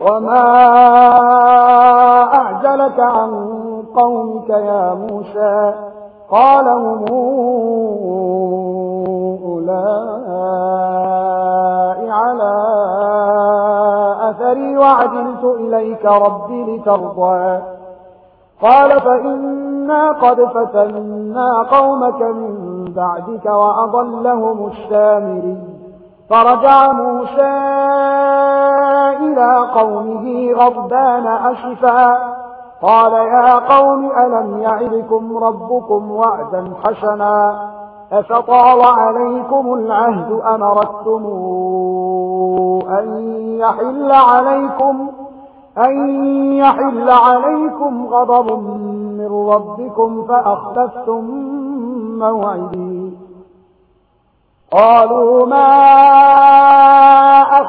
وما أعجلك عن قومك يا موسى قال هم أولئك على أثري وعجلت إليك ربي لترضى قال فإنا قد فتنا قومك من بعدك وأضلهم الشامري فرجع موسى إلى قومه غضبان أشفا. قال يا قوم ألم يعدكم ربكم وعدا حسنا؟ أفطال عليكم العهد أمرتم أن يحل عليكم أن يحل عليكم غضب من ربكم فأخلفتم موعدي. قالوا ما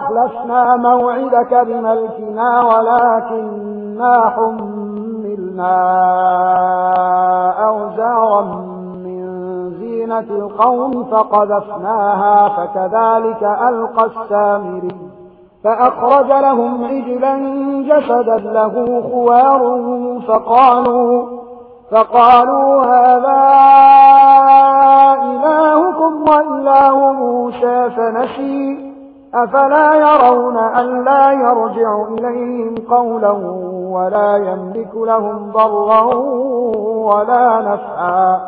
أخلفنا موعدك بملكنا ولكننا حملنا أوزارا من زينة القوم فقذفناها فكذلك ألقى السامري فأخرج لهم عجلا جسدا له خوار فقالوا, فقالوا هذا إلهكم وإله موسى فنسيه أفلا يرون أن لا يرجع إليهم قولا ولا يملك لهم ضرا ولا نفعا.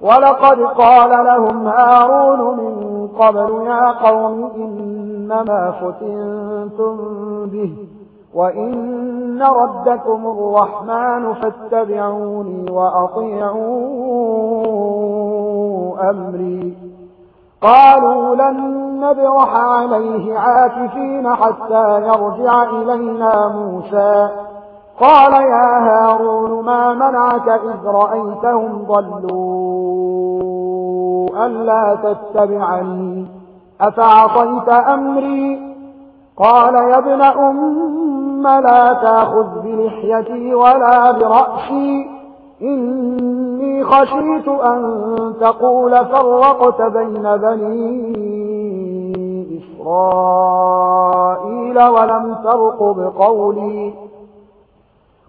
ولقد قال لهم هارون من قبل يا قوم إنما فتنتم به وإن ردكم الرحمن فاتبعوني وأطيعوا أمري. قالوا لن نبرح عليه عاكفين حتى يرجع إلينا موسى. قال يا هارون ما منعك إذ رأيتهم ضلوا ألا تتبعني؟ أفعطيت أمري؟ قال يا ابن أم لا تأخذ بلحيتي ولا برأسي. إني خشيت أن تقول فرقت بين بنين إسرائيل ولم ترقب قولي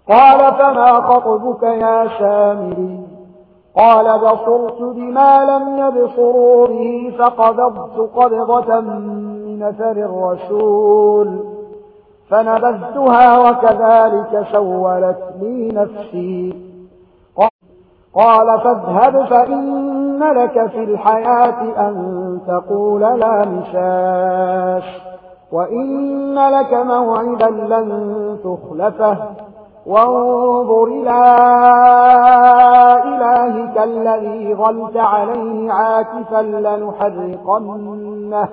قال فما خطبك يا شامري قال بصرت بما لم يبصروا به فقبضت قبضة من سر الرسول. فنبذتها وكذلك سولت لي نفسي. قال فاذهب فإن لك في الحياة أن تقول لا مشاش وإن لك موعدا لن تخلفه وانظر إلى إلهك الذي ظلت عليه عاكفا لنحرقنه,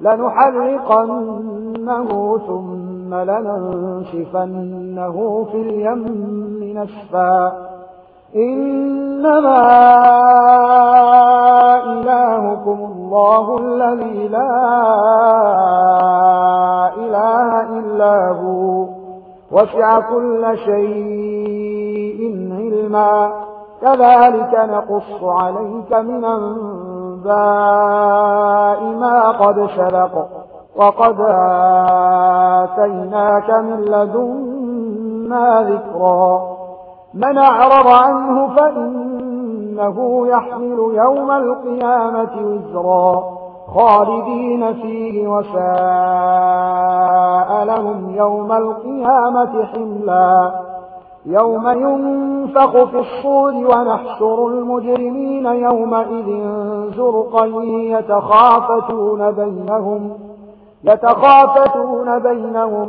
لنحرقنه ثم لننشفنه في اليم نشفا إنما إلهكم الله الذي لا إله إلا هو. وسع كل شيء علما. كذلك نقص عليك من أنباء ما قد شبق وقد آتيناك من لدنا ذكرا. من أعرض عنه فإنه يحمل يوم القيامة وزرا. خالدين فيه وساء لهم يوم القيامة حملا. يوم ينفق في الصور ونحشر المجرمين يومئذ زرقا يتخافتون بينهم يتخافتون بينهم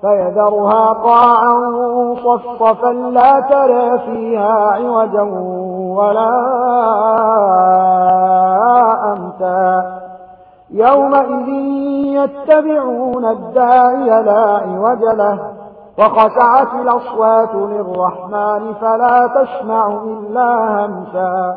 فيذرها قاعا صفصفا لا ترى فيها عوجا ولا أمتا. يومئذ يتبعون الداعي لا عوج له وقسعت الأصوات للرحمن فلا تسمع إلا همسا.